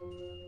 Música